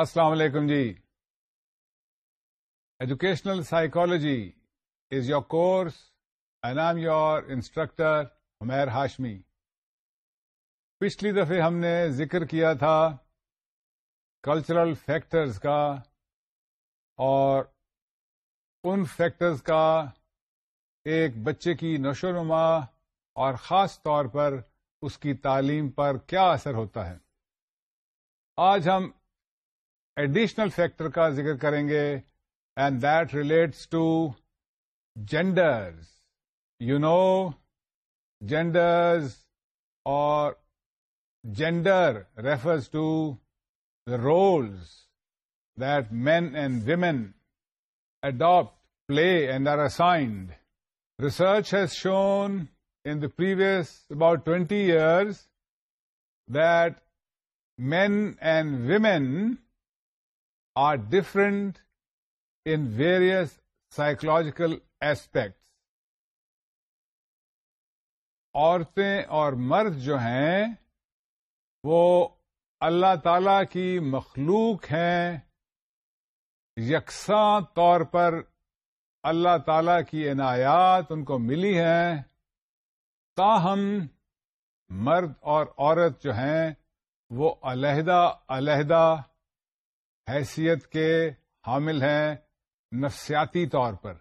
السلام علیکم جی educational psychology is your course I am your instructor Umair Hashmi پچھلی دفعہ ہم نے ذکر کیا تھا کلچرل فیکٹرز کا اور ان فیکٹرز کا ایک بچے کی نشو نما اور خاص طور پر اس کی تعلیم پر کیا اثر ہوتا ہے آج ہم ایڈیشنل فیکٹر کا ذکر کریں گے and that relates to genders you know genders اور gender refers to the roles that men and women adopt play and are assigned research has shown in the previous about twenty years that men and women are different in various psychological aspects عورتیں اور مرد جو ہیں وہ اللہ تعالی کی مخلوق ہیں یکساں طور پر اللہ تعالی کی عنایات ان کو ملی ہیں تاہم مرد اور عورت جو ہیں وہ علیحدہ علیحدہ حیثیت کے حامل ہیں نفسیاتی طور پر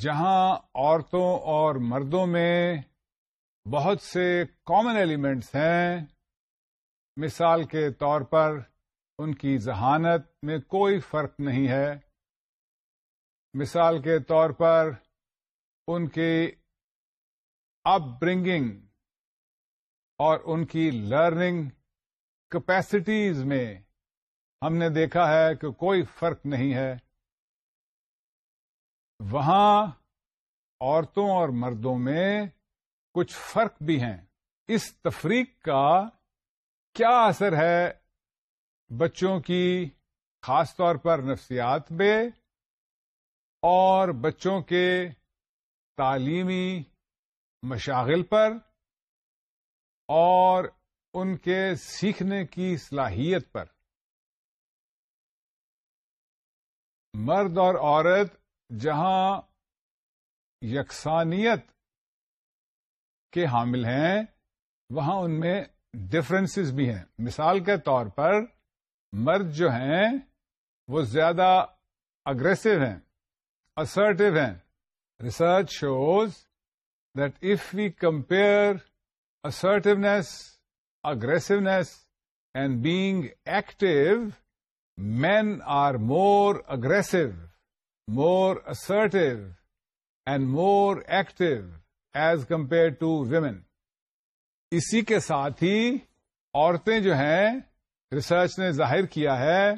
جہاں عورتوں اور مردوں میں بہت سے کامن ایلیمنٹس ہیں مثال کے طور پر ان کی ذہانت میں کوئی فرق نہیں ہے مثال کے طور پر ان کی اپ برنگنگ اور ان کی لرننگ کیپیسٹیز میں ہم نے دیکھا ہے کہ کوئی فرق نہیں ہے وہاں عورتوں اور مردوں میں کچھ فرق بھی ہیں اس تفریق کا کیا اثر ہے بچوں کی خاص طور پر نفسیات پہ اور بچوں کے تعلیمی مشاغل پر اور ان کے سیکھنے کی صلاحیت پر مرد اور عورت جہاں یکسانیت کے حامل ہیں وہاں ان میں ڈفرینسز بھی ہیں مثال کے طور پر مرد جو ہیں وہ زیادہ اگریسو ہیں اسرٹیو ہیں research shows that if we compare assertiveness aggressiveness and being active men are more aggressive more assertive and more active as compared to women اسی کے ساتھ ہی عورتیں جو ہیں ریسرچ نے ظاہر کیا ہے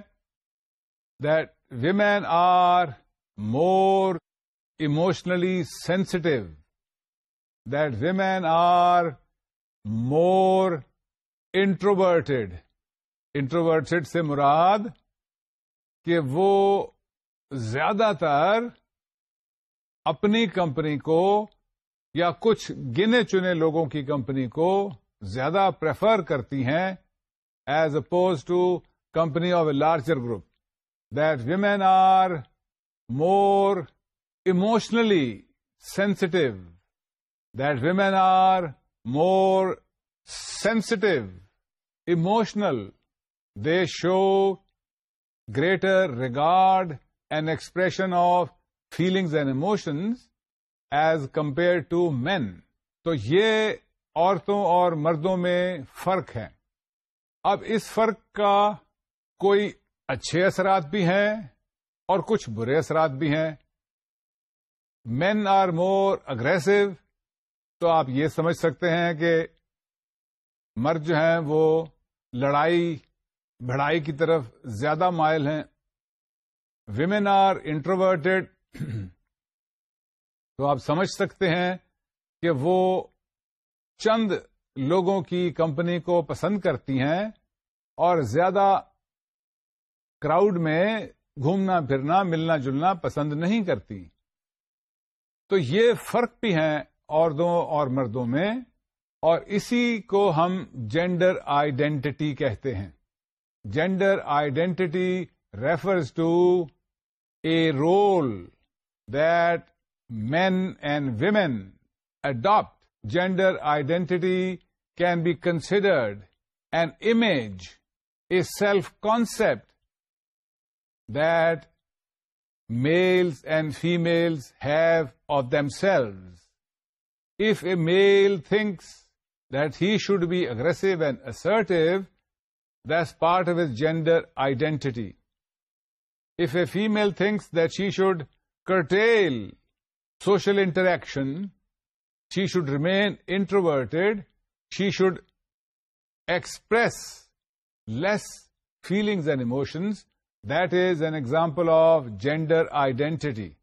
that women are more emotionally sensitive that women are more introverted introverted سے مراد کہ وہ زیادہ تر اپنی کمپنی کو یا کچھ گنے چنے لوگوں کی کمپنی کو زیادہ پریفر کرتی ہیں as oppose to company of a larger group that women are more emotionally sensitive that women are more sensitive emotional they show greater record and expression of feelings and emotions as compared to men تو یہ عورتوں اور مردوں میں فرق ہے اب اس فرق کا کوئی اچھے اثرات بھی ہیں اور کچھ برے اثرات بھی ہیں مین آر مور اگریسو تو آپ یہ سمجھ سکتے ہیں کہ مرد جو ہیں وہ لڑائی بڑھائی کی طرف زیادہ مائل ہیں ویمن آر انٹروورٹیڈ تو آپ سمجھ سکتے ہیں کہ وہ چند لوگوں کی کمپنی کو پسند کرتی ہیں اور زیادہ کراؤڈ میں گھومنا پھرنا ملنا جلنا پسند نہیں کرتی تو یہ فرق بھی ہے عورتوں اور مردوں میں اور اسی کو ہم جینڈر آئیڈینٹی کہتے ہیں Gender identity refers to a role that men and women adopt. Gender identity can be considered an image, a self-concept that males and females have of themselves. If a male thinks that he should be aggressive and assertive, that's part of his gender identity. If a female thinks that she should curtail social interaction, she should remain introverted, she should express less feelings and emotions, that is an example of gender identity.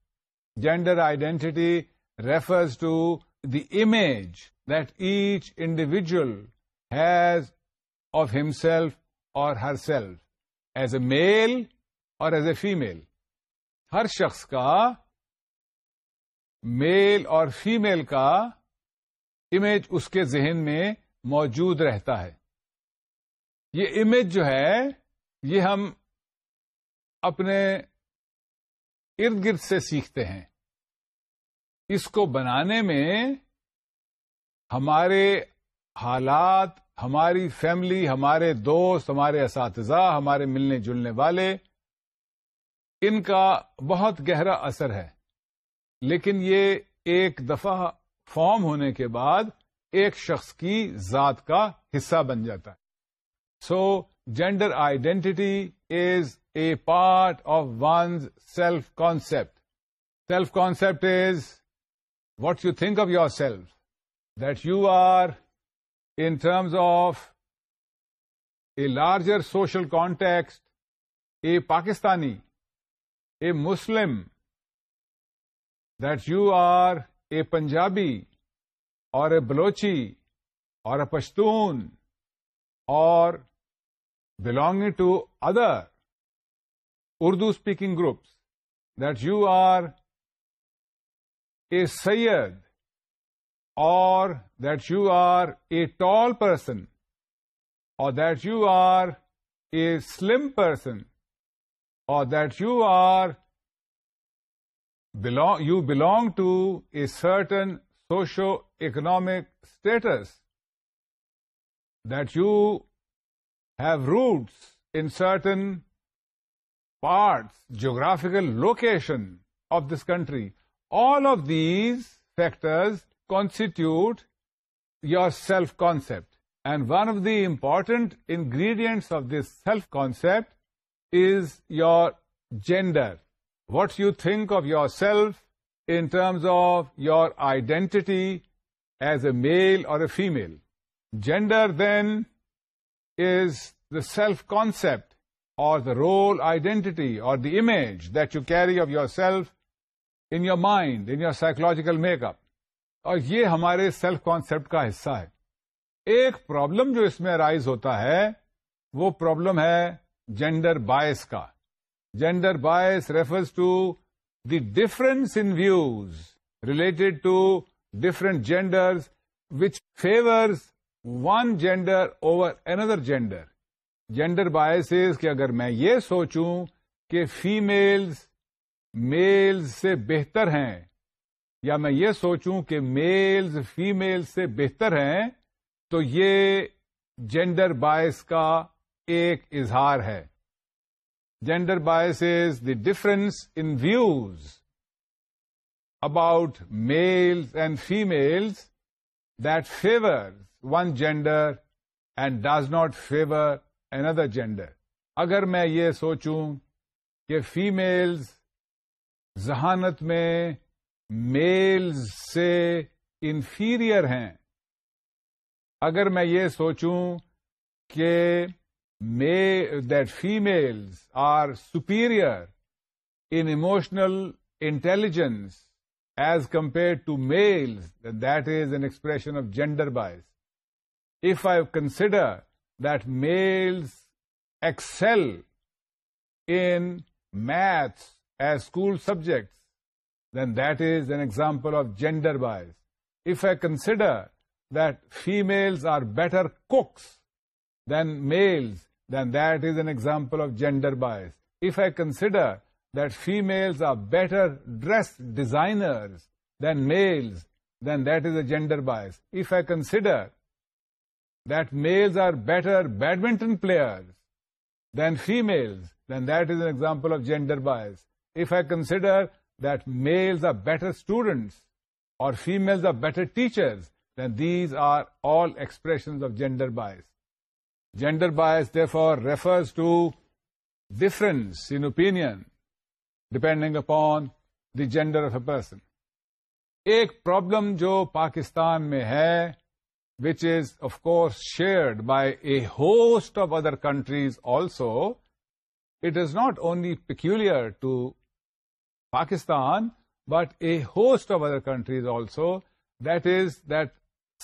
Gender identity refers to the image that each individual has of himself or herself as a male or as a female ہر شخص کا male اور female کا image اس کے ذہن میں موجود رہتا ہے یہ امیج جو ہے یہ ہم اپنے ارد گرد سے سیکھتے ہیں اس کو بنانے میں ہمارے حالات ہماری فیملی ہمارے دوست ہمارے اساتذہ ہمارے ملنے جلنے والے ان کا بہت گہرا اثر ہے لیکن یہ ایک دفعہ فارم ہونے کے بعد ایک شخص کی ذات کا حصہ بن جاتا ہے so gender identity is a part of one's self concept self concept is what you think of yourself that you are in terms of a larger social context a Pakistani a Muslim that you are a Punjabi or a Balochi or a Pashtun or belong to other Urdu speaking groups that you are a Syed or that you are a tall person, or that you are a slim person, or that you are belong to a certain socio-economic status, that you have roots in certain parts, geographical location of this country. All of these factors constitute your self-concept. And one of the important ingredients of this self-concept is your gender. What you think of yourself in terms of your identity as a male or a female. Gender then is the self-concept or the role identity or the image that you carry of yourself in your mind, in your psychological makeup. اور یہ ہمارے self concept کا حصہ ہے ایک problem جو اس میں arise ہوتا ہے وہ پرابلم ہے جینڈر بایس کا gender bias refers to the difference in views related to different genders which favours one gender over another gender gender biases کہ اگر میں یہ سوچوں کہ فیمیلز میلز سے بہتر ہیں یا میں یہ سوچوں کہ میلز فیمیل سے بہتر ہیں تو یہ جینڈر بایس کا ایک اظہار ہے gender bias is the difference in views about males and females that favour one gender and does not favour an gender اگر میں یہ سوچوں کہ فیمیلز ذہانت میں میلز سے انفیریئر ہیں اگر میں یہ سوچوں کہ that female are superior in emotional intelligence as compared to male that is an expression of gender bias if I consider that males excel in maths as school subjects then that is an example of gender bias. If I consider that females are better cooks than males, then that is an example of gender bias. If I consider that females are better dress designers than males, then that is a gender bias. If I consider that males are better badminton players than females, then that is an example of gender bias. If I consider the males are better students or females are better teachers then these are all expressions of gender bias gender bias therefore refers to difference in opinion depending upon the gender of a person ایک problem جو پاکستان میں ہے which is of course shared by a host of other countries also it is not only peculiar to Pakistan, but a host of other countries also. That is that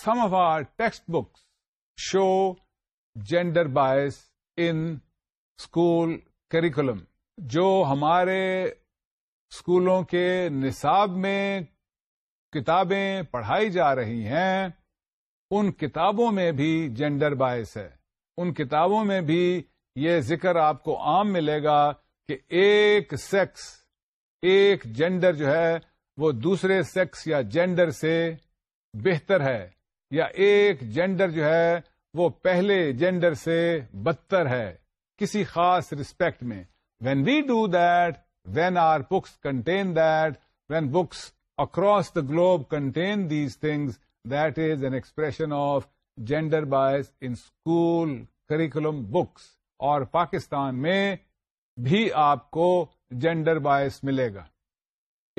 some of our textbooks show gender bias in school curriculum. جو ہمارے سکولوں کے نصاب میں کتابیں پڑھائی جا رہی ہیں ان کتابوں میں بھی جینڈر باعث ہے ان کتابوں میں بھی یہ ذکر آپ کو عام ملے گا کہ ایک سیکس ایک جینڈر جو ہے وہ دوسرے سیکس یا جینڈر سے بہتر ہے یا ایک جینڈر جو ہے وہ پہلے جینڈر سے بدتر ہے کسی خاص ریسپیکٹ میں when we do that when are books contain that when books across the globe contain these things that is an expression of gender bias in school curriculum books اور پاکستان میں بھی آپ کو جینڈر بایس ملے گا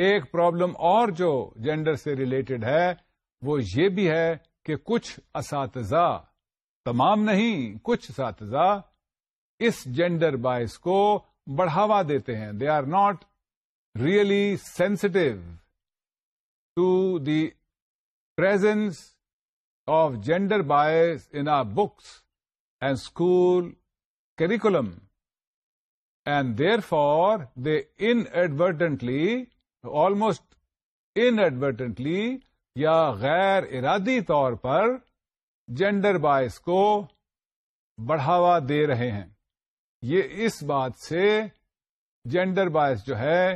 ایک problem اور جو جینڈر سے ریلیٹڈ ہے وہ یہ بھی ہے کہ کچھ اساتذہ تمام نہیں کچھ اساتذہ اس جینڈر بایس کو بڑھاوا دیتے ہیں they are not really sensitive to the presence of gender bias in a books and school curriculum and therefore they inadvertently almost inadvertently یا غیر ارادی طور پر جینڈر بائس کو بڑھاوا دے رہے ہیں یہ اس بات سے جینڈر بائس جو ہے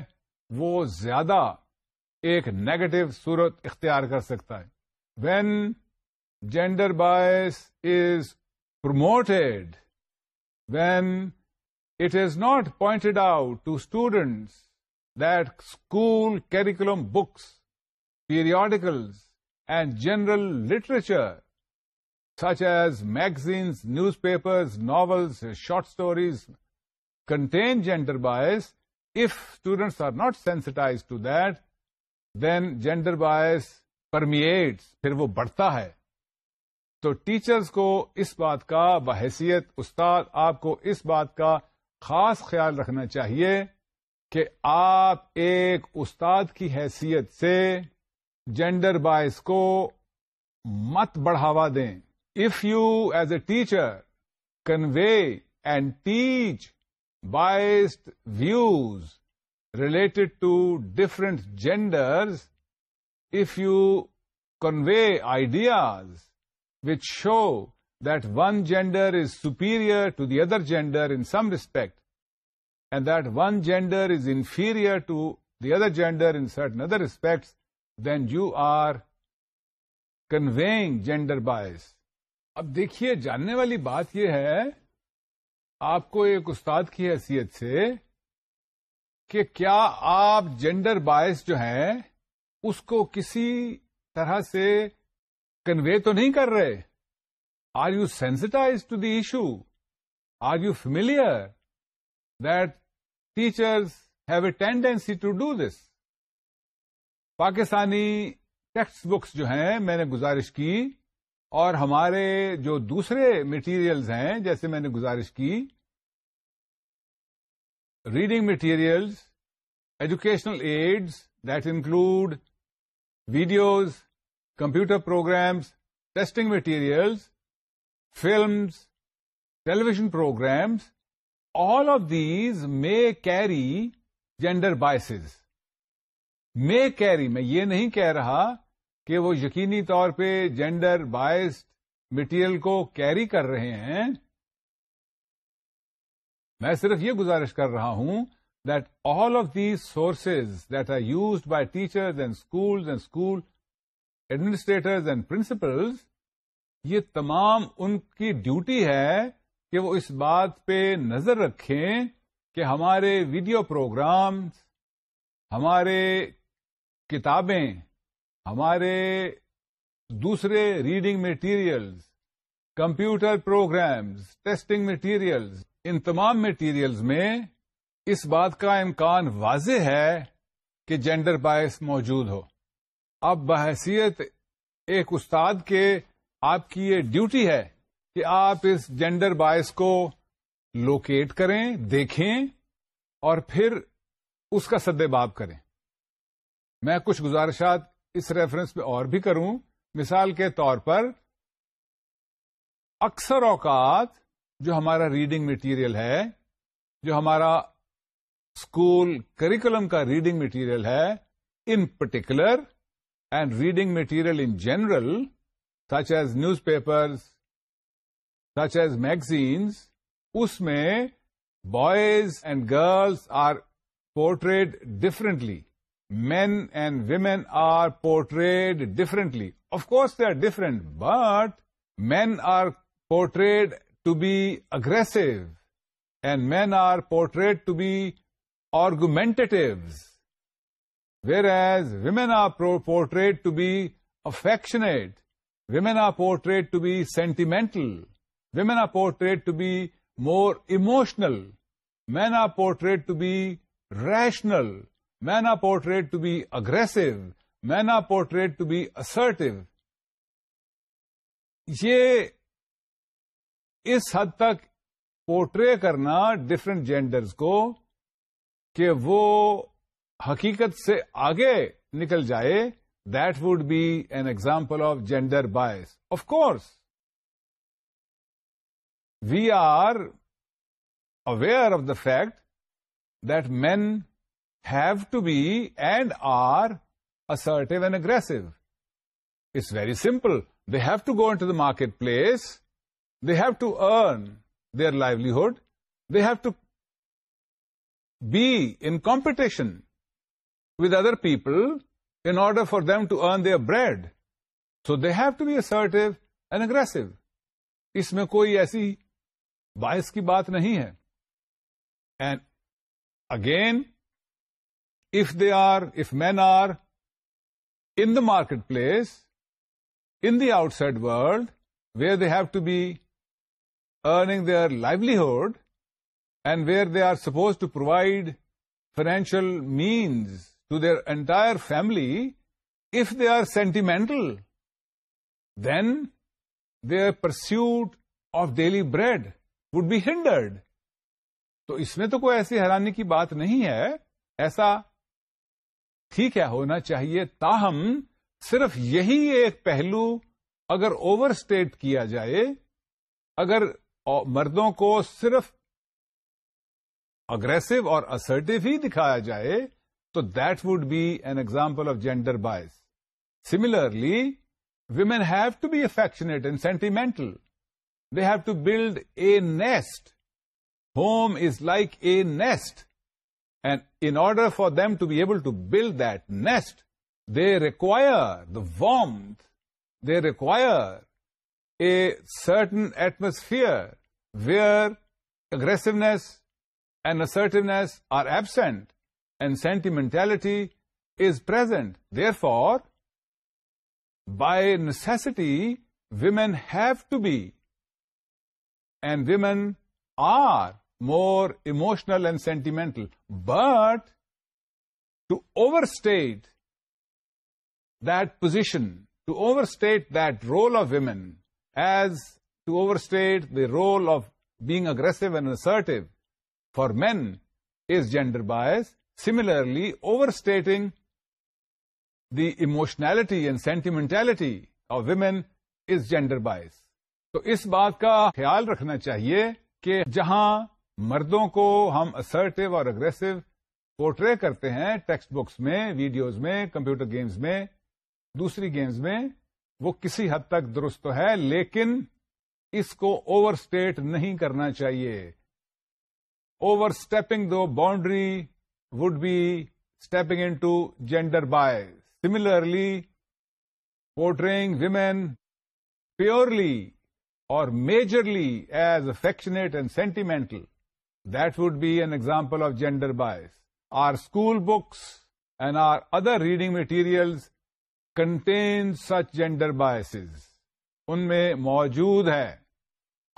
وہ زیادہ ایک نیگیٹو صورت اختیار کر سکتا ہے when gender bias is promoted when it is not pointed out to students that school curriculum books periodicals, and general literature such as magazines newspapers short short stories contain gender if students are are not sensitise to that then gender permeates, permeate پھر وہ بڑھتا ہے تو teachers کو اس بات کا بحیثیت استاد آپ کو اس بات کا خاص خیال رکھنا چاہیے کہ آپ ایک استاد کی حیثیت سے جینڈر بائز کو مت بڑھاوا دیں if you as a teacher convey and teach biased views related to different genders if you convey ideas which show that one gender is superior to the other gender in some respect and that one gender is inferior to the other certain other respects, then you are conveying gender bias. اب دیکھیے جاننے والی بات یہ ہے آپ کو ایک استاد کی حیثیت سے کہ کیا آپ جینڈر باعث جو ہیں اس کو کسی طرح سے کنوے تو نہیں کر رہے are you sensitise to the issue are you familiar that teachers have a tendency to do this Pakistani textbooks جو ہیں میں نے گزارش کی اور ہمارے جو دوسرے مٹیریلز ہیں جیسے میں نے گزارش کی reading materials educational aids that include videos computer programs testing materials films, television programs, all of these may carry gender biases. May carry میں یہ نہیں کہہ رہا کہ وہ یقینی طور پہ جینڈر بائسڈ مٹیریل کو کیری کر رہے ہیں میں صرف یہ گزارش کر رہا ہوں that all of these sources that are used by schools and school administrators and principals یہ تمام ان کی ڈیوٹی ہے کہ وہ اس بات پہ نظر رکھیں کہ ہمارے ویڈیو پروگرامز ہمارے کتابیں ہمارے دوسرے reading materials computer programs testing materials ان تمام میٹیریلز میں اس بات کا امکان واضح ہے کہ جینڈر بایس موجود ہو اب بحیثیت ایک استاد کے آپ کی یہ ڈیوٹی ہے کہ آپ اس جینڈر باعث کو لوکیٹ کریں دیکھیں اور پھر اس کا سدے باب کریں میں کچھ گزارشات اس ریفرنس پہ اور بھی کروں مثال کے طور پر اکثر اوقات جو ہمارا ریڈنگ مٹیریل ہے جو ہمارا اسکول کریکولم کا ریڈنگ مٹیریل ہے in particular and reading material in general such as newspapers, such as magazines, usme boys and girls are portrayed differently. Men and women are portrayed differently. Of course, they are different, but men are portrayed to be aggressive, and men are portrayed to be argumentatives, whereas women are portrayed to be affectionate, women are portrayed to be sentimental women are portrayed to be more emotional men are portrayed to be rational men are portrayed to be aggressive men are portrayed to be assertive یہ اس حد تک portray کرنا different genders کو کہ وہ حقیقت سے آگے نکل جائے That would be an example of gender bias. Of course, we are aware of the fact that men have to be and are assertive and aggressive. It's very simple. They have to go into the marketplace. They have to earn their livelihood. They have to be in competition with other people in order for them to earn their bread. So they have to be assertive and aggressive. اس میں کوئی ایسی باعث کی بات نہیں ہے and again if they are if men are in the marketplace in the outside world where they have to be earning their livelihood and where they are suppose to provide financial means to their entire family if they are sentimental then their pursuit of of daily bread would be تو اس میں تو کوئی ایسی حیرانی کی بات نہیں ہے ایسا ٹھیک ہے ہونا چاہیے تاہم صرف یہی ایک پہلو اگر اوور کیا جائے اگر مردوں کو صرف اگریسو اور اسرٹیو ہی دکھایا جائے So that would be an example of gender bias. Similarly, women have to be affectionate and sentimental. They have to build a nest. Home is like a nest. And in order for them to be able to build that nest, they require the warmth. They require a certain atmosphere where aggressiveness and assertiveness are absent and sentimentality is present. Therefore, by necessity, women have to be, and women are more emotional and sentimental. But to overstate that position, to overstate that role of women, as to overstate the role of being aggressive and assertive for men, is gender bias. Similarly overstating the emotionality and sentimentality of women is gender bias تو اس بات کا خیال رکھنا چاہیے کہ جہاں مردوں کو ہم اسرٹیو اور اگریسو پورٹرے کرتے ہیں ٹیکسٹ بکس میں ویڈیوز میں کمپیوٹر گیمز میں دوسری گیمز میں وہ کسی حد تک درست تو ہے لیکن اس کو اوور اسٹیٹ نہیں کرنا چاہیے overstepping the boundary would be stepping into gender bias. Similarly, portraying women purely or majorly as affectionate and sentimental, that would be an example of gender bias. Our school books and our other reading materials contain such gender biases. ان میں موجود ہے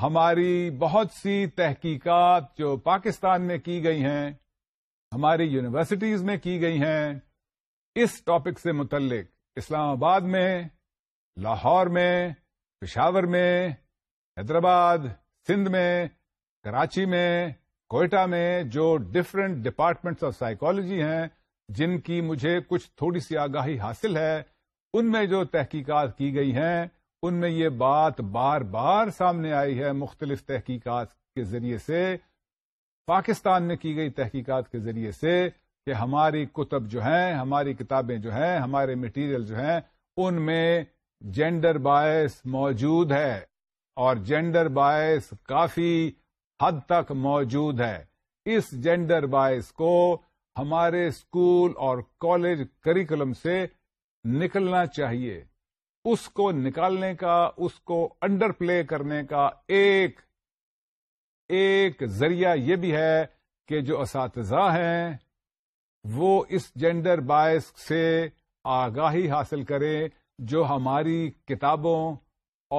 ہماری بہت سی تحقیقات جو پاکستان میں کی گئی ہیں ہماری یونیورسٹیز میں کی گئی ہیں اس ٹاپک سے متعلق اسلام آباد میں لاہور میں پشاور میں حیدرآباد سندھ میں کراچی میں کوئٹہ میں جو ڈفرینٹ ڈپارٹمنٹس آف سائیکالوجی ہیں جن کی مجھے کچھ تھوڑی سی آگاہی حاصل ہے ان میں جو تحقیقات کی گئی ہیں ان میں یہ بات بار بار سامنے آئی ہے مختلف تحقیقات کے ذریعے سے پاکستان میں کی گئی تحقیقات کے ذریعے سے کہ ہماری کتب جو ہیں ہماری کتابیں جو ہیں ہمارے مٹیریل جو ہیں ان میں جینڈر باعث موجود ہے اور جینڈر باعث کافی حد تک موجود ہے اس جینڈر باعث کو ہمارے اسکول اور کالج کریکولم سے نکلنا چاہیے اس کو نکالنے کا اس کو انڈر پلے کرنے کا ایک ایک ذریعہ یہ بھی ہے کہ جو اساتذہ ہیں وہ اس جینڈر باعث سے آگاہی حاصل کریں جو ہماری کتابوں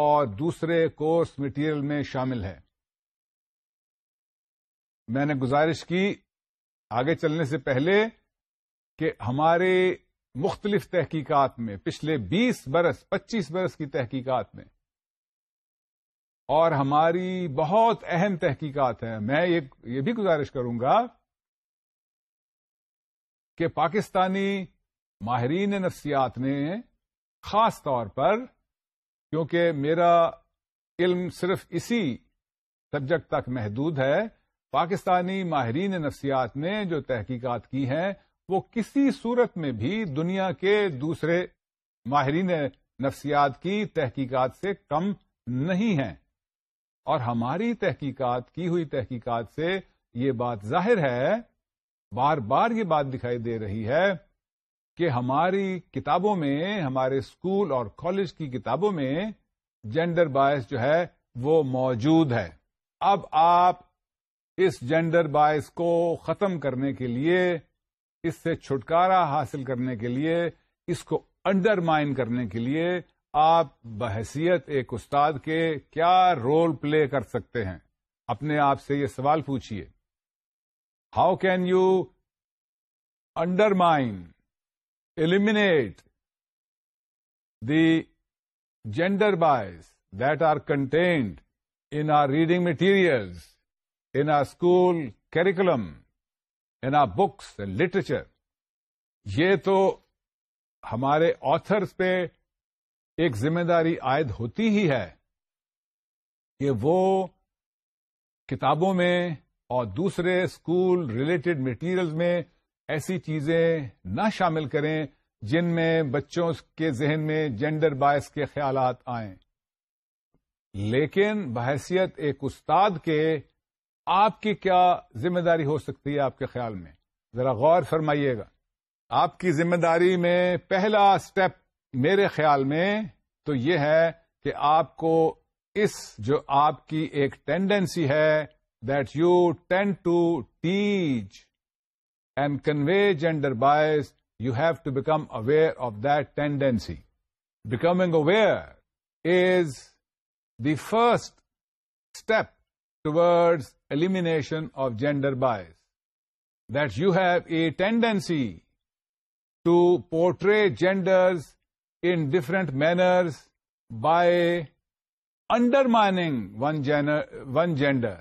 اور دوسرے کورس مٹیریل میں شامل ہے میں نے گزارش کی آگے چلنے سے پہلے کہ ہمارے مختلف تحقیقات میں پچھلے بیس برس پچیس برس کی تحقیقات میں اور ہماری بہت اہم تحقیقات ہیں میں یہ بھی گزارش کروں گا کہ پاکستانی ماہرین نفسیات نے خاص طور پر کیونکہ میرا علم صرف اسی سبجیکٹ تک محدود ہے پاکستانی ماہرین نفسیات نے جو تحقیقات کی ہیں وہ کسی صورت میں بھی دنیا کے دوسرے ماہرین نفسیات کی تحقیقات سے کم نہیں ہیں اور ہماری تحقیقات کی ہوئی تحقیقات سے یہ بات ظاہر ہے بار بار یہ بات دکھائی دے رہی ہے کہ ہماری کتابوں میں ہمارے اسکول اور کالج کی کتابوں میں جینڈر باعث جو ہے وہ موجود ہے اب آپ اس جینڈر باعث کو ختم کرنے کے لیے اس سے چھٹکارا حاصل کرنے کے لیے اس کو انڈرمائن کرنے کے لیے آپ بحثیت ایک استاد کے کیا رول پلے کر سکتے ہیں اپنے آپ سے یہ سوال پوچھیے how can you undermine eliminate the gender bias that are content in our reading materials in our school curriculum in our books literature یہ تو ہمارے آتھرس پہ ایک ذمہ داری عائد ہوتی ہی ہے کہ وہ کتابوں میں اور دوسرے اسکول ریلیٹڈ مٹیریل میں ایسی چیزیں نہ شامل کریں جن میں بچوں کے ذہن میں جینڈر باعث کے خیالات آئیں لیکن بحثیت ایک استاد کے آپ کی کیا ذمہ داری ہو سکتی ہے آپ کے خیال میں ذرا غور فرمائیے گا آپ کی ذمہ داری میں پہلا اسٹیپ میرے خیال میں تو یہ ہے کہ آپ کو اس جو آپ کی ایک ٹینڈینسی ہے that you tend to teach and convey gender bias you have to become aware of that tendency becoming aware is the first step towards elimination of gender bias that you have a tendency to portray genders in different manners by undermining one undermining one gender.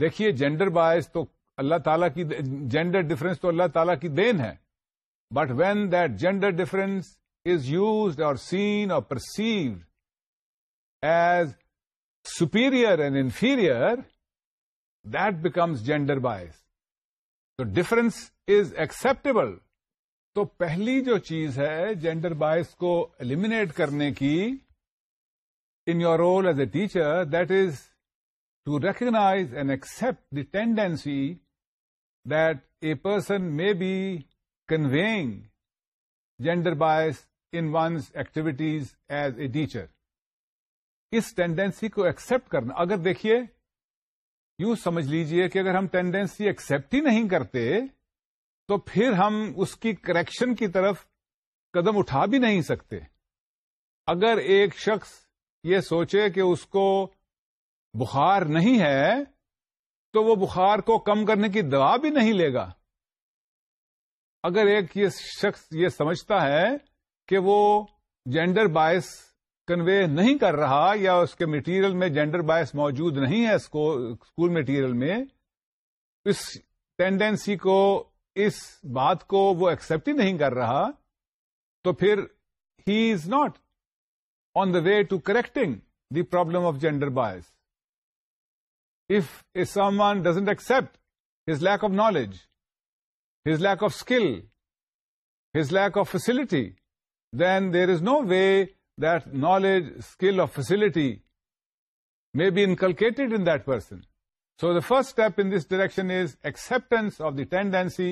دیکھیے gender bias تو اللہ تعالیٰ کی gender difference تو اللہ تعالیٰ کی دین ہے but when that gender difference is used or seen or perceived as superior and inferior that becomes gender bias تو ڈفرنس از ایکسپٹیبل تو پہلی جو چیز ہے جینڈر بایز کو ایلیمنیٹ کرنے کی in your role as a teacher that is to recognise and accept the tendency that a person may be conveying gender bias in one's activities as a teacher اس tendency کو accept کرنا اگر دیکھیے یوں سمجھ لیجئے کہ اگر ہم ٹینڈینسی ایکسپٹ ہی نہیں کرتے تو پھر ہم اس کی کریکشن کی طرف قدم اٹھا بھی نہیں سکتے اگر ایک شخص یہ سوچے کہ اس کو بخار نہیں ہے تو وہ بخار کو کم کرنے کی دوا بھی نہیں لے گا اگر ایک یہ شخص یہ سمجھتا ہے کہ وہ جینڈر باعث کنوے نہیں کر رہا یا اس کے میٹیریل میں جینڈر باعث موجود نہیں ہے اسکول میٹیریل میں اس ٹینڈینسی کو اس بات کو وہ ایکسپٹ ہی نہیں کر رہا تو پھر ہی is not on the way to correcting the problem of gender bias if one doesn't accept his lack of knowledge his lack of skill his lack of facility then there is no way that knowledge skill of facility may be inculcated in that person So the first step in this direction is acceptance of the tendency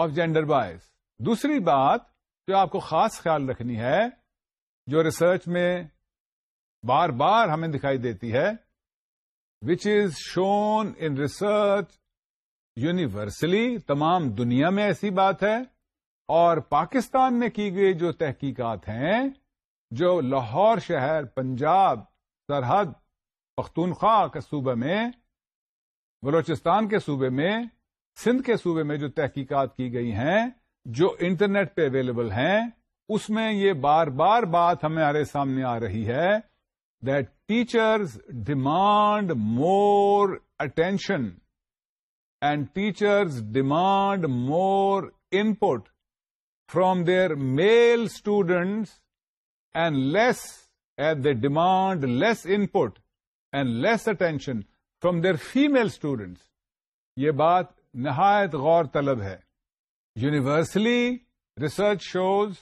of gender bias دوسری بات جو آپ کو خاص خیال رکھنی ہے جو ریسرچ میں بار بار ہمیں دکھائی دیتی ہے which is shown in research universally تمام دنیا میں ایسی بات ہے اور پاکستان میں کی گئی جو تحقیقات ہیں جو لاہور شہر پنجاب سرحد پختونخوا کے صوبے میں بلوچستان کے صوبے میں سندھ کے صوبے میں جو تحقیقات کی گئی ہیں جو انٹرنیٹ پہ اویلیبل ہیں اس میں یہ بار بار بات ہمارے سامنے آ رہی ہے that teachers demand more attention and teachers demand more input from their male students and less at they demand less input and less attention from their female students یہ بات نہایت غور طلب ہے universally research shows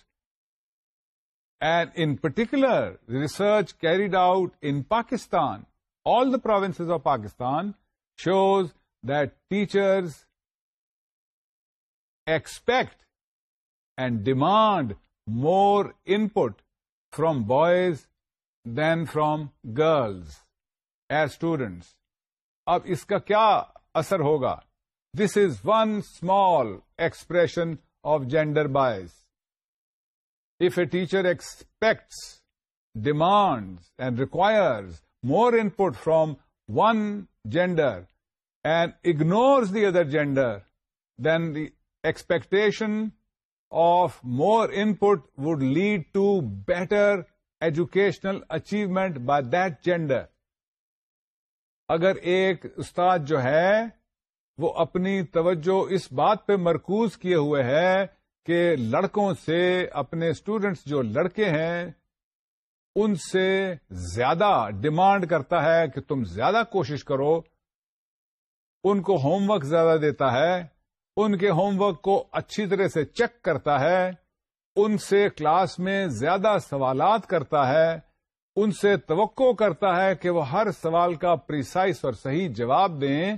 and in particular research carried out in Pakistan all the province of Pakistan shows that teachers expect and demand more input from boys then from girls as students اب اس کا کیا اثر ہوگا this is one small expression of gender bias if a teacher expects demands and requires more input from one gender and ignores the other gender then the expectation of more input would lead to better educational achievement by the gender اگر ایک استاد جو ہے وہ اپنی توجہ اس بات پہ مرکوز کیے ہوئے ہے کہ لڑکوں سے اپنے اسٹوڈینٹس جو لڑکے ہیں ان سے زیادہ ڈیمانڈ کرتا ہے کہ تم زیادہ کوشش کرو ان کو ہوم ورک زیادہ دیتا ہے ان کے ہوم ورک کو اچھی طرح سے چیک کرتا ہے ان سے کلاس میں زیادہ سوالات کرتا ہے ان سے توقع کرتا ہے کہ وہ ہر سوال کا پریسائز اور صحیح جواب دیں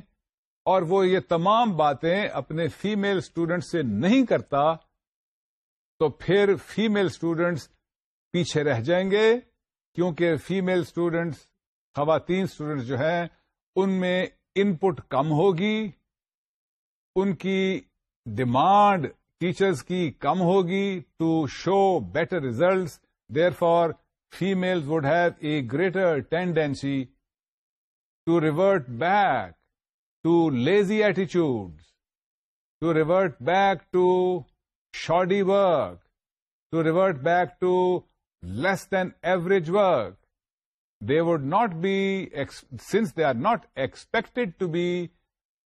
اور وہ یہ تمام باتیں اپنے فیمل اسٹڈنٹس سے نہیں کرتا تو پھر فیمل اسٹوڈنٹس پیچھے رہ جائیں گے کیونکہ فیمل اسٹوڈنٹس خواتین اسٹوڈنٹس جو ہیں ان میں ان پٹ کم ہوگی ان کی ڈیمانڈ ٹیچرز کی کم ہوگی to show better results therefore female would have a greater tendency to revert back to lazy attitudes, to revert back to shoddy work, to revert back to less than average work. They would not be, since they are not expected to be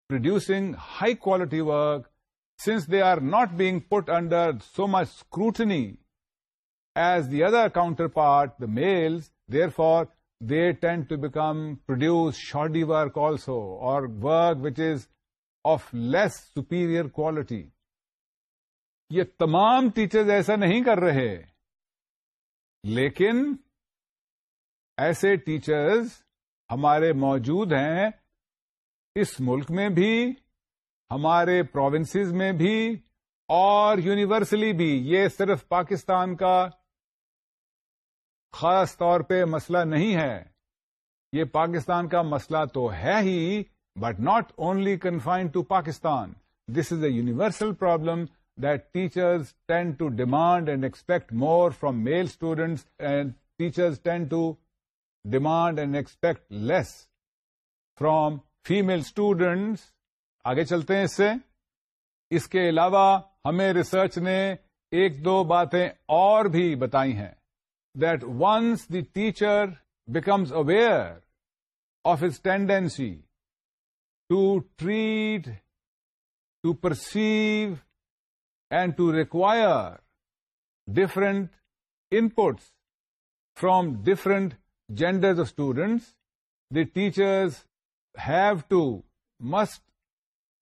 producing high quality work, since they are not being put under so much scrutiny as the other counterpart, the males, therefore tend to become produce shoddy work also or work which is of less superior quality یہ تمام teachers ایسا نہیں کر رہے لیکن ایسے teachers ہمارے موجود ہیں اس ملک میں بھی ہمارے پروونسز میں بھی اور یونیورسلی بھی یہ صرف پاکستان کا خاص طور پہ مسئلہ نہیں ہے یہ پاکستان کا مسئلہ تو ہے ہی but not only confined to Pakistan this is a universal problem that teachers tend to demand and expect more from male students teachers tend to demand and expect less from female students آگے چلتے ہیں اس سے اس کے علاوہ ہمیں research نے ایک دو باتیں اور بھی بتائی ہیں that once the teacher becomes aware of his tendency to treat, to perceive, and to require different inputs from different genders of students, the teachers must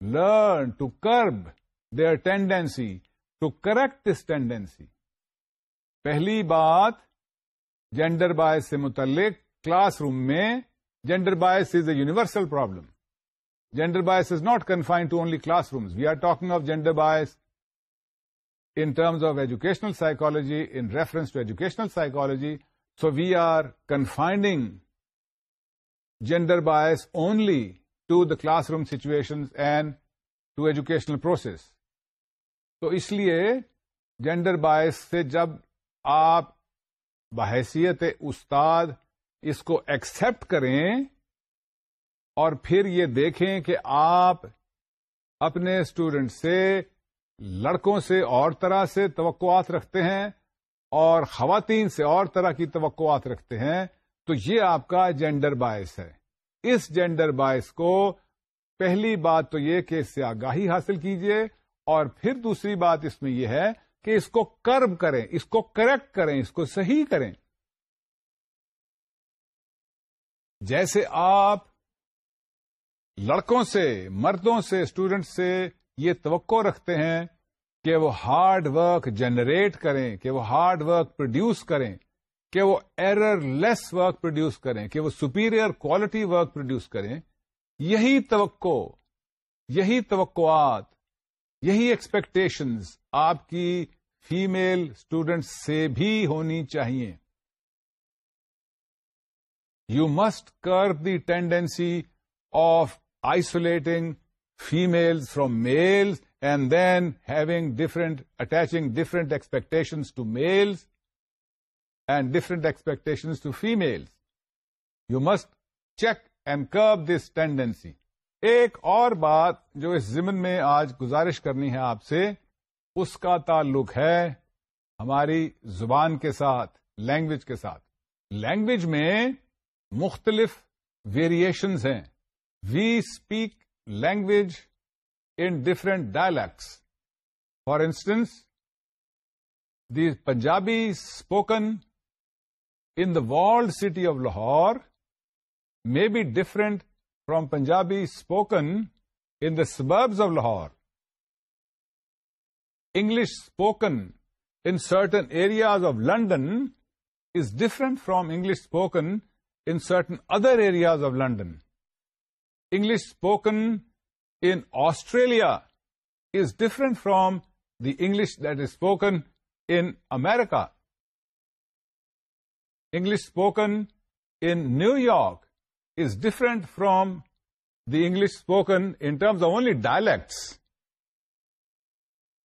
learn to curb their tendency, to correct this tendency. पहली बात gender جینڈرائز سے متعلق classroom میں gender bias is a universal problem gender bias is not confined to only classroom we are talking of gender bias in terms of educational psychology in reference to educational psychology so we are confining gender bias only to the classroom situation and to educational process تو اس لیے gender boys سے جب آپ بحیثیت استاد اس کو accept کریں اور پھر یہ دیکھیں کہ آپ اپنے اسٹوڈینٹ سے لڑکوں سے اور طرح سے توقعات رکھتے ہیں اور خواتین سے اور طرح کی توقعات رکھتے ہیں تو یہ آپ کا جینڈر باعث ہے اس جینڈر باعث کو پہلی بات تو یہ کہ اس سے آگاہی حاصل کیجیے اور پھر دوسری بات اس میں یہ ہے کہ اس کو کرب کریں اس کو کریکٹ کریں اس کو صحیح کریں جیسے آپ لڑکوں سے مردوں سے اسٹوڈنٹ سے یہ توقع رکھتے ہیں کہ وہ ہارڈ ورک جنریٹ کریں کہ وہ ہارڈ ورک پروڈیوس کریں کہ وہ ایرر لیس ورک پروڈیوس کریں کہ وہ سپیریئر کوالٹی ورک پروڈیوس کریں یہی توقع یہی توقعات یہی ایکسپیکٹیشنز آپ کی فیمل اسٹوڈنٹس سے بھی ہونی چاہیے you must curb the tendency of isolating female from male and then having different attaching different expectations to males and different to females you must check and curb this tendency ایک اور بات جو اس زمن میں آج گزارش کرنی ہے آپ سے اس کا تعلق ہے ہماری زبان کے ساتھ لینگویج کے ساتھ لینگویج میں مختلف ویریشنز ہیں we speak language in different dialects for instance the Punjabi spoken in the world city of Lahore may be different from Punjabi spoken in the suburbs of Lahore, English spoken in certain areas of London is different from English spoken in certain other areas of London. English spoken in Australia is different from the English that is spoken in America. English spoken in New York different from the English spoken in terms terms only dialects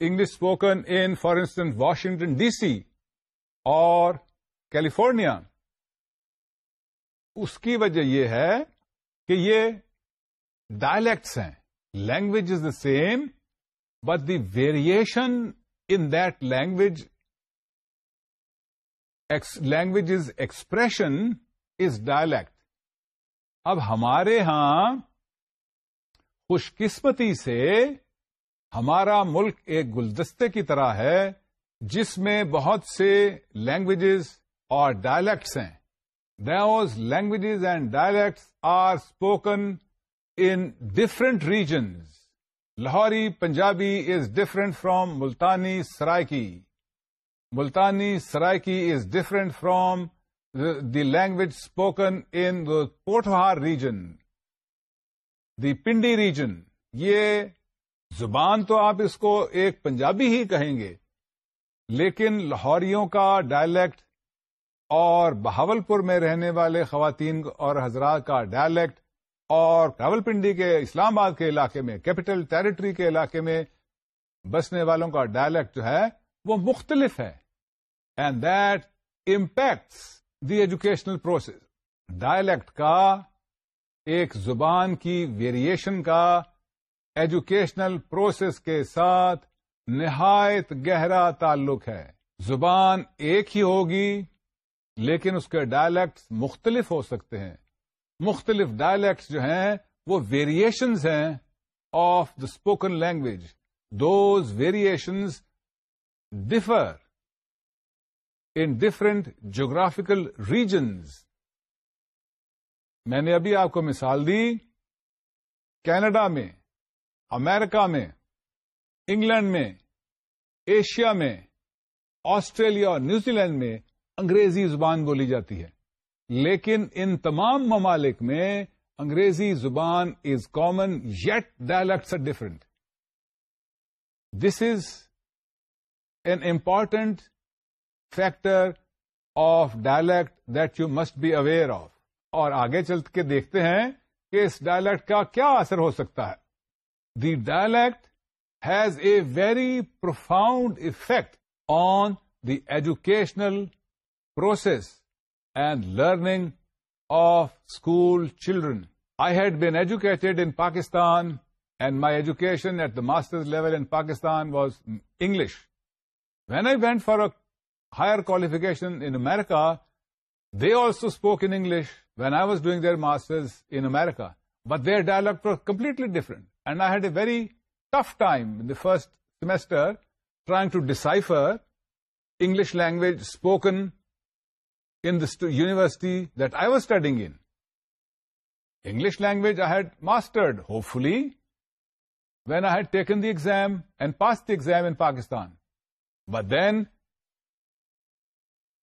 English spoken in for instance Washington D C or California اس کی وجہ یہ ہے کہ یہ dialects ہیں language is the same but the variation in that language language is expression is dialect اب ہمارے ہاں خوش قسمتی سے ہمارا ملک ایک گلدستے کی طرح ہے جس میں بہت سے لینگویجز اور ڈائلیکٹس ہیں those languages and dialects are spoken in different regions Lahori Punjabi is different from Multani Saraiki Multani Saraiki is different from the language spoken in Potohar region the Pindi region یہ زبان تو آپ اس کو ایک پنجابی ہی کہیں گے لیکن لاہوریوں کا ڈائلیکٹ اور بہاول پور میں رہنے والے خواتین اور حضرات کا ڈائلیکٹ اور راول پنڈی کے اسلام آباد کے علاقے میں کیپٹل ٹریٹری کے علاقے میں بسنے والوں کا ڈائلیکٹ جو ہے وہ مختلف ہے and that impacts the educational process dialect کا ایک زبان کی ویریشن کا ایجوکیشنل پروسیس کے ساتھ نہایت گہرا تعلق ہے زبان ایک ہی ہوگی لیکن اس کے ڈائلیکٹس مختلف ہو سکتے ہیں مختلف ڈائلیکٹس جو ہیں وہ ویریشنز ہیں of the spoken language those variations differ in different geographical regions میں نے ابھی آپ کو مثال دی کینیڈا میں امیرکا میں انگلینڈ میں ایشیا میں آسٹریلیا اور نیوزی لینڈ میں انگریزی زبان بولی جاتی ہے لیکن ان تمام ممالک میں انگریزی زبان is common yet dialects different this is an important factor of dialect that you must be aware of اور آگے چل کے دیکھتے ہیں کہ اس ڈائلیکٹ کا کیا اثر ہو سکتا ہے the dialect has a very profound effect on the educational process and learning of school children I had been educated in Pakistan and my education at the master level in Pakistan was English when I went for higher qualification in America, they also spoke in English when I was doing their masters in America. But their dialects were completely different. And I had a very tough time in the first semester trying to decipher English language spoken in the university that I was studying in. English language I had mastered, hopefully, when I had taken the exam and passed the exam in Pakistan. But then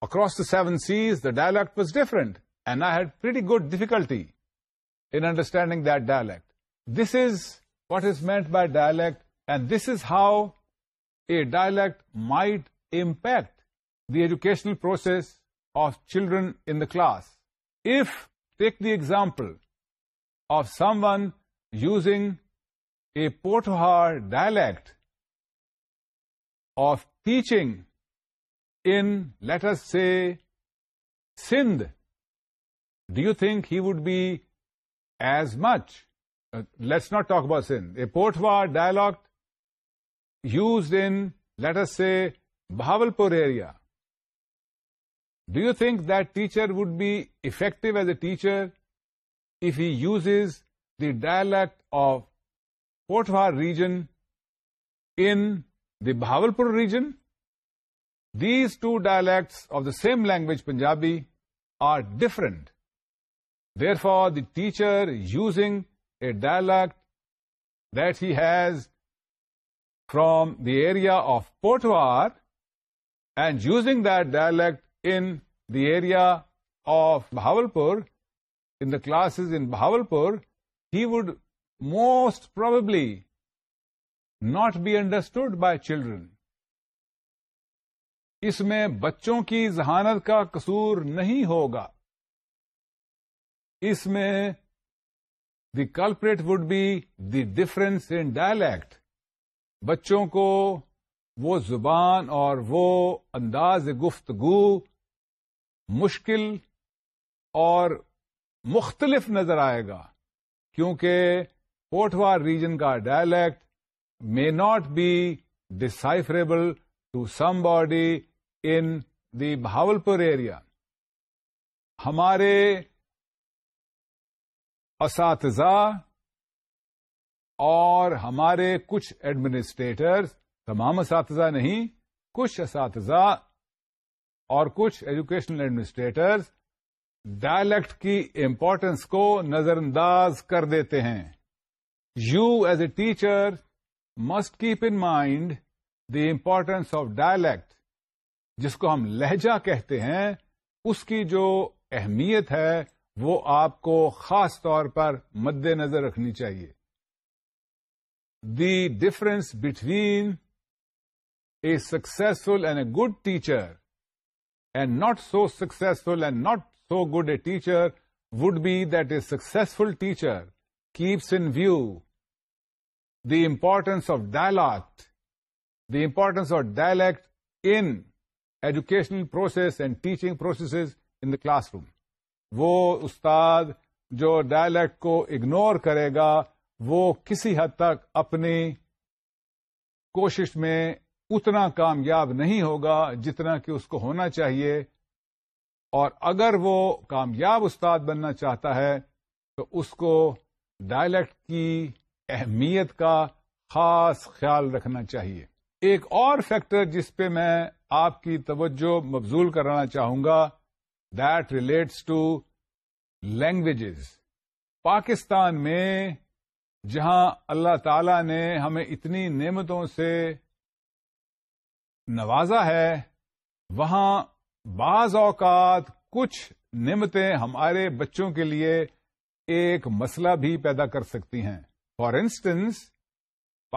Across the seven seas, the dialect was different, and I had pretty good difficulty in understanding that dialect. This is what is meant by dialect, and this is how a dialect might impact the educational process of children in the class. If, take the example of someone using a Pothohar dialect of teaching in, let us say, Sindh, do you think he would be as much? Uh, let's not talk about Sindh. A Potwar dialect used in, let us say, Bahawalpur area. Do you think that teacher would be effective as a teacher if he uses the dialect of Potwar region in the Bahawalpur region? These two dialects of the same language, Punjabi, are different. Therefore, the teacher using a dialect that he has from the area of Potwar and using that dialect in the area of Bahawalpur, in the classes in Bahawalpur, he would most probably not be understood by children. اس میں بچوں کی ذہانت کا قصور نہیں ہوگا اس میں the culprit would be the difference in dialect بچوں کو وہ زبان اور وہ انداز گفتگو مشکل اور مختلف نظر آئے گا کیونکہ پوٹوار ریجن کا dialect may not be decipherable to somebody in the poor area ہمارے اساتذہ اور ہمارے کچھ ایڈمنسٹریٹر تمام اساتذہ نہیں کچھ اساتذہ اور کچھ ایجوکیشنل ایڈمنسٹریٹرز ڈائلیکٹ کی امپورٹنس کو نظر انداز کر دیتے ہیں you as a teacher must keep in mind the importance of dialect جس کو ہم لہجہ کہتے ہیں اس کی جو اہمیت ہے وہ آپ کو خاص طور پر مد نظر رکھنی چاہیے the difference between a successful and a good teacher and not so successful and not so good a teacher would be that a successful teacher keeps in view the importance of dialogue the importance of dialect in educational process and teaching processes in the classroom وہ استاد جو dialect کو ignore کرے گا وہ کسی حد تک اپنی کوشش میں اتنا کامیاب نہیں ہوگا جتنا کہ اس کو ہونا چاہیے اور اگر وہ کامیاب استاد بننا چاہتا ہے تو اس کو ڈائلیکٹ کی اہمیت کا خاص خیال رکھنا چاہیے ایک اور فیکٹر جس پہ میں آپ کی توجہ مبزول کرانا چاہوں گا that relates to languages Pakistan میں جہاں اللہ تعالی نے ہمیں اتنی نعمتوں سے نوازا ہے وہاں بعض اوقات کچھ نعمتیں ہمارے بچوں کے لیے ایک مسئلہ بھی پیدا کر سکتی ہیں for instance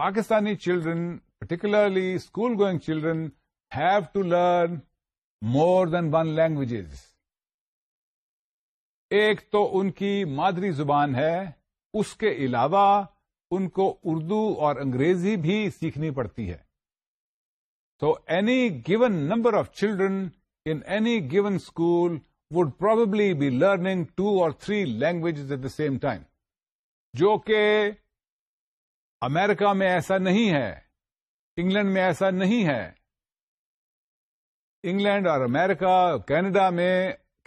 Pakistani children particularly school going children have to learn more than one languages ایک تو ان کی مادری زبان ہے اس کے علاوہ ان کو اردو اور انگریزی بھی سیکھنی پڑتی ہے تو any given number of children in any given school would probably be learning two or three languages at the same time جو کہ امیرکا میں ایسا نہیں ہے انگلینڈ میں ایسا نہیں ہے انگلینڈ اور امیرکا کینیڈا میں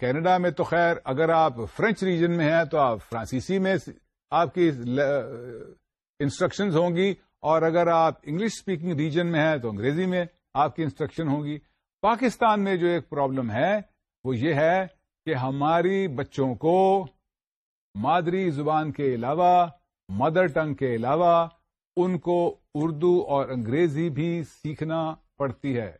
کینیڈا میں تو خیر اگر آپ فرینچ ریجن میں ہیں تو آپ فرانسیسی میں آپ کی انسٹرکشنز ہوں گی اور اگر آپ انگلش اسپیکنگ ریجن میں ہیں تو انگریزی میں آپ کی انسٹرکشن ہوں گی پاکستان میں جو ایک پرابلم ہے وہ یہ ہے کہ ہماری بچوں کو مادری زبان کے علاوہ مدر ٹنگ کے علاوہ ان کو اردو اور انگریزی بھی سیکھنا پڑتی ہے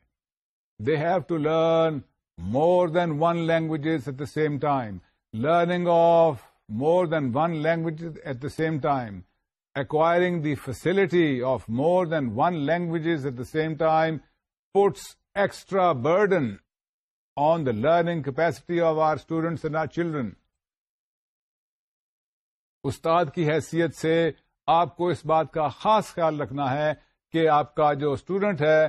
They have to learn more than one languages at the same time. Learning of more than one language at the same time. Acquiring the facility of more than one languages at the same time puts extra burden on the learning capacity of our students and our children. استاد کی حیثیت سے آپ کو اس بات کا خاص خیال رکھنا ہے کہ آپ کا جو اسٹوڈنٹ ہے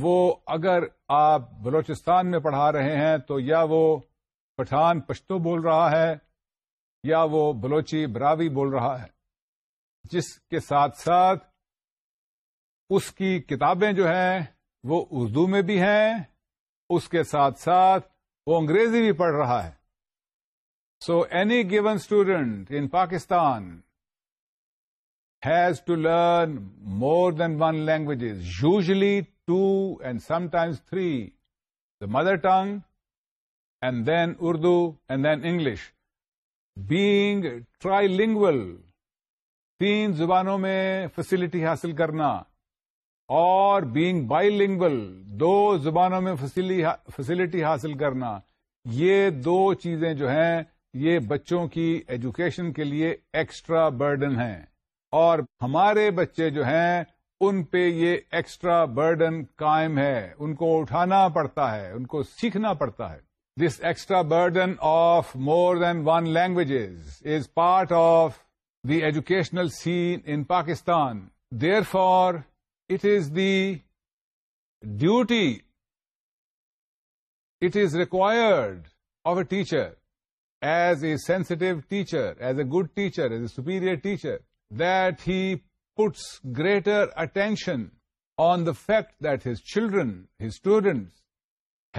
وہ اگر آپ بلوچستان میں پڑھا رہے ہیں تو یا وہ پٹھان پشتو بول رہا ہے یا وہ بلوچی براوی بول رہا ہے جس کے ساتھ ساتھ اس کی کتابیں جو ہیں وہ اردو میں بھی ہیں اس کے ساتھ ساتھ وہ انگریزی بھی پڑھ رہا ہے so any given student in Pakistan has to learn more than one languages usually two and sometimes three the mother tongue and then Urdu and then English being trilingual تین زبانوں میں فیسلٹی حاصل کرنا اور بینگ بائی لنگول دو زبانوں میں facility حاصل کرنا یہ دو چیزیں جو ہیں یہ بچوں کی ایجوکیشن کے لیے ایکسٹرا برڈن ہیں اور ہمارے بچے جو ہیں ان پہ یہ ایکسٹرا برڈن قائم ہے ان کو اٹھانا پڑتا ہے ان کو سیکھنا پڑتا ہے this extra burden of more than one languages is part of the educational scene in Pakistan therefore it is the duty it is required of a teacher as a sensitive teacher as a good teacher as a superior teacher that he puts greater attention on the fact that his children's students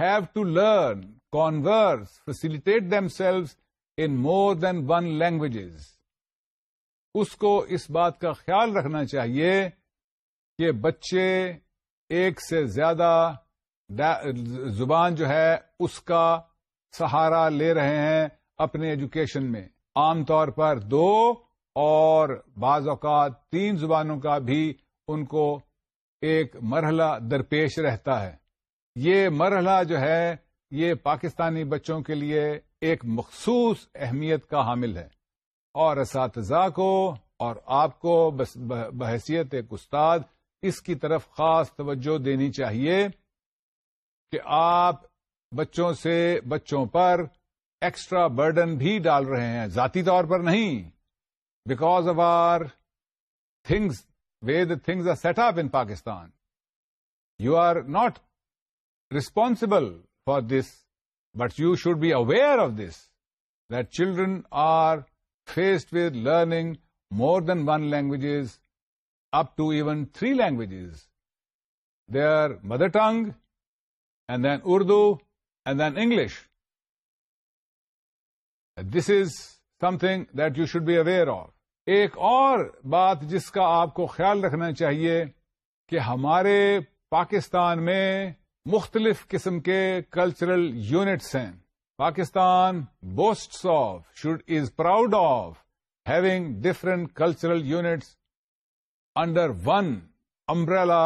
have to learn converse facilitate them cell in more than one languages اس کو اس بات کا خیال رکھنا چاہیے کہ بچے ایک سے زیادہ زبان جو ہے اس کا سہارا لے رہے ہیں اپنے ایجوکیشن میں عام طور پر دو اور بعض اوقات تین زبانوں کا بھی ان کو ایک مرحلہ درپیش رہتا ہے یہ مرحلہ جو ہے یہ پاکستانی بچوں کے لیے ایک مخصوص اہمیت کا حامل ہے اور اساتذہ کو اور آپ کو بحیثیت استاد اس کی طرف خاص توجہ دینی چاہیے کہ آپ بچوں سے بچوں پر ایکسٹرا برڈن بھی ڈال رہے ہیں ذاتی طور پر نہیں because of our things, way the things are set up in Pakistan. You are not responsible for this, but you should be aware of this, that children are faced with learning more than one languages, up to even 3 languages. Their mother tongue, and then Urdu, and then English. This is something that you should be aware of ایک اور بات جس کا آپ کو خیال رکھنا چاہیے کہ ہمارے پاکستان میں مختلف قسم کے کلچرل یونٹس ہیں Pakistan boast of should is proud of having different cultural units under one umbrella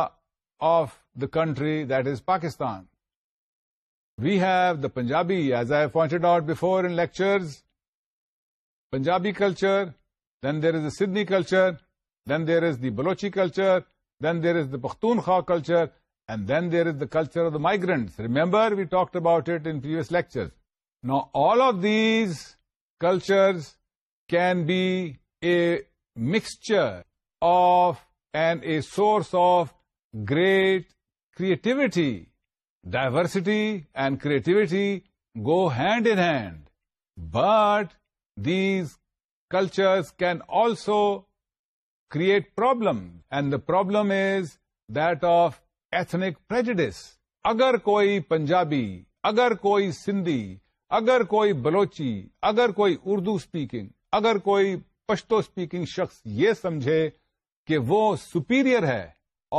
of the country that is Pakistan we have the Punjabi as I pointed out before in lectures Punjabi culture then there is a Sindhi culture then there is the Balochi culture then there is the Pakhtunkhwa culture and then there is the culture of the migrants remember we talked about it in previous lecture نا all of these culture can be a mixture of and a source of great creativity diversity and creativity go hand in hand but these cultures can also create problem and the problem is that of ethnic prejudice اگر کوئی پنجابی اگر کوئی سندھی اگر کوئی بلوچی اگر کوئی Urdu speaking اگر کوئی پشتو اسپیکنگ شخص یہ سمجھے کہ وہ سپیریئر ہے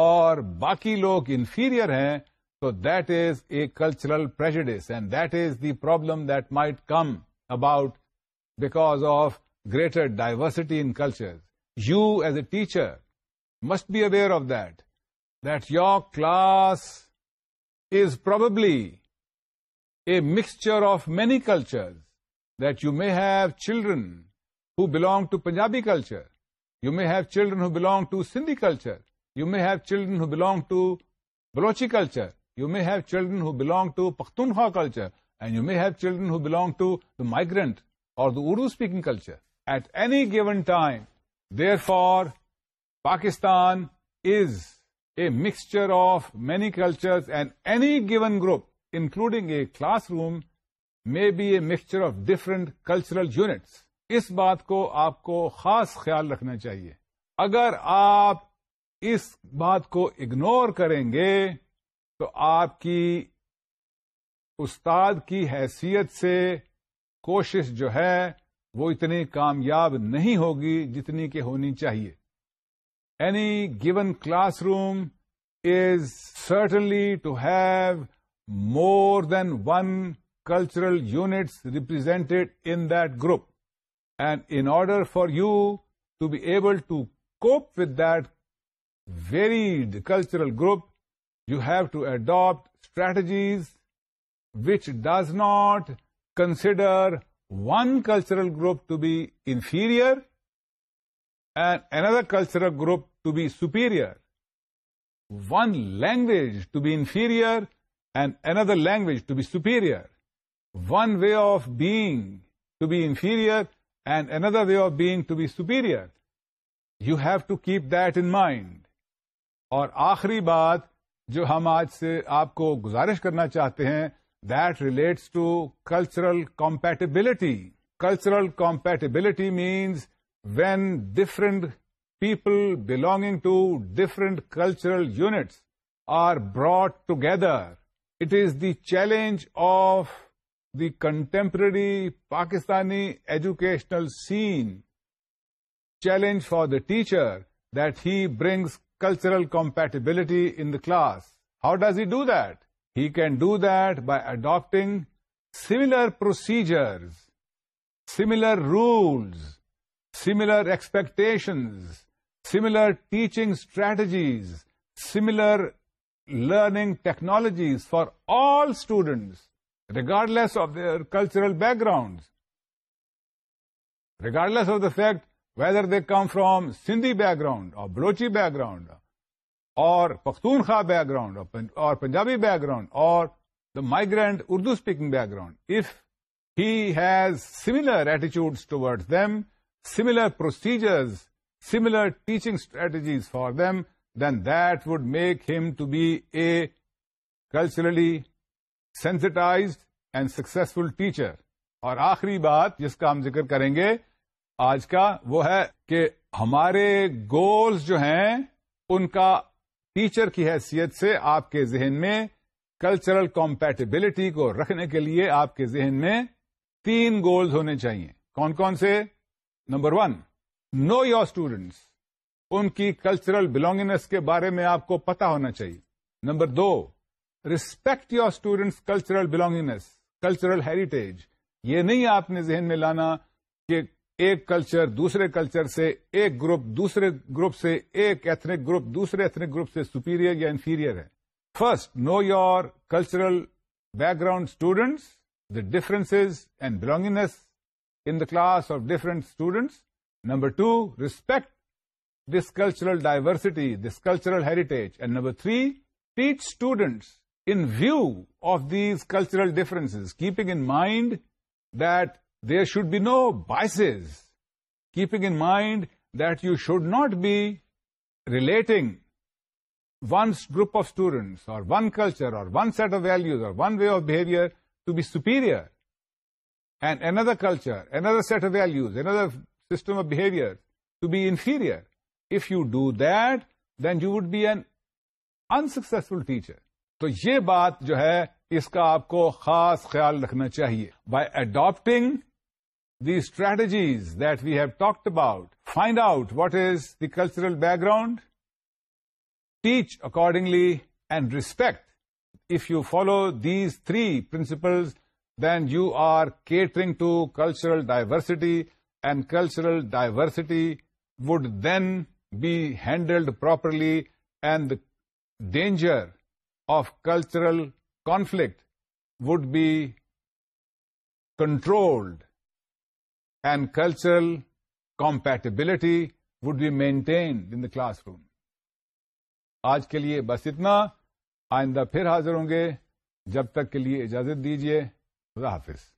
اور باقی لوگ انفیریئر ہیں تو that is a cultural prejudice and that is the problem that might come about because of greater diversity in cultures. You as a teacher must be aware of that, that your class is probably a mixture of many cultures, that you may have children who belong to Punjabi culture, you may have children who belong to Sindhi culture, you may have children who belong to Balochi culture, you may have children who belong to Pakhtunkhwa culture, and you may have children who belong to the migrant or the Urdu speaking culture at any given time therefore Pakistan is a mixture of many cultures and any given group including a classroom may be a mixture of different cultural units اس بات کو آپ کو خاص خیال رکھنا چاہیے اگر آپ اس بات کو اگنور کریں گے تو آپ کی استاد کی حیثیت سے کوشش جو ہے وہ اتنی کامیاب نہیں ہوگی جتنی کہ ہونی چاہیے any given classroom is certainly to have more than one cultural units represented in that group and in order for you to be able to cope with that varied cultural group you have to adapt strategies which does not consider one cultural group to be inferior and another cultural group to be superior one language to be inferior and another language to be superior one way of being to be inferior and another way of being to be superior you have to keep that in mind اور آخری بات جو ہم آج سے آپ کو گزارش کرنا چاہتے ہیں that relates to cultural compatibility. Cultural compatibility means when different people belonging to different cultural units are brought together. It is the challenge of the contemporary Pakistani educational scene, challenge for the teacher that he brings cultural compatibility in the class. How does he do that? He can do that by adopting similar procedures, similar rules, similar expectations, similar teaching strategies, similar learning technologies for all students, regardless of their cultural backgrounds, regardless of the fact whether they come from Sindhi background or Balochi background or Pakhtunkhwa background or Punjabi background or the migrant Urdu speaking background if has similar ایٹیچیوڈ towards them similar procedures similar teaching strategies for them then that would make him to be a culturally sensitized and successful teacher اور آخری بات جس کا ہم ذکر کریں گے آج کا وہ ہے کہ ہمارے گولز جو ہیں ان کا ٹیچر کی حیثیت سے آپ کے ذہن میں کلچرل کمپیٹیبلٹی کو رکھنے کے لیے آپ کے ذہن میں تین گولز ہونے چاہیے کون کون سے number one know your students ان کی کلچرل بلونگنگنیس کے بارے میں آپ کو پتا ہونا چاہیے نمبر دو respect your students cultural belongingness cultural heritage یہ نہیں آپ نے ذہن میں لانا کہ ایک کلچر دوسرے کلچر سے ایک گروپ دوسرے گروپ سے ایک ایتھنک گروپ دوسرے ایتھنک گروپ سے سپیریئر یا انفیریئر ہے first know your cultural background students the differences and belongingness in the class of different students number two respect this cultural diversity this cultural heritage and number three teach students in view of these cultural difference keeping in mind that there should be no biases keeping in mind that you should not be relating one group of students or one culture or one set of values or one way of behaviour to be superior and another culture another set of values another system of behaviour to be inferior if you do that then you would be an unsuccessful teacher تو یہ بات جو ہے اس کا آپ کو خاص خیال رکھنا چاہیے by adapting these strategies that we have talked about. Find out what is the cultural background, teach accordingly, and respect. If you follow these three principles, then you are catering to cultural diversity, and cultural diversity would then be handled properly, and the danger of cultural conflict would be controlled and cultural compatibility would be maintained in the classroom آج کے لیے بس اتنا آئندہ پھر حاضر ہوں گے جب تک کے لیے اجازت دیجیے خدا حافظ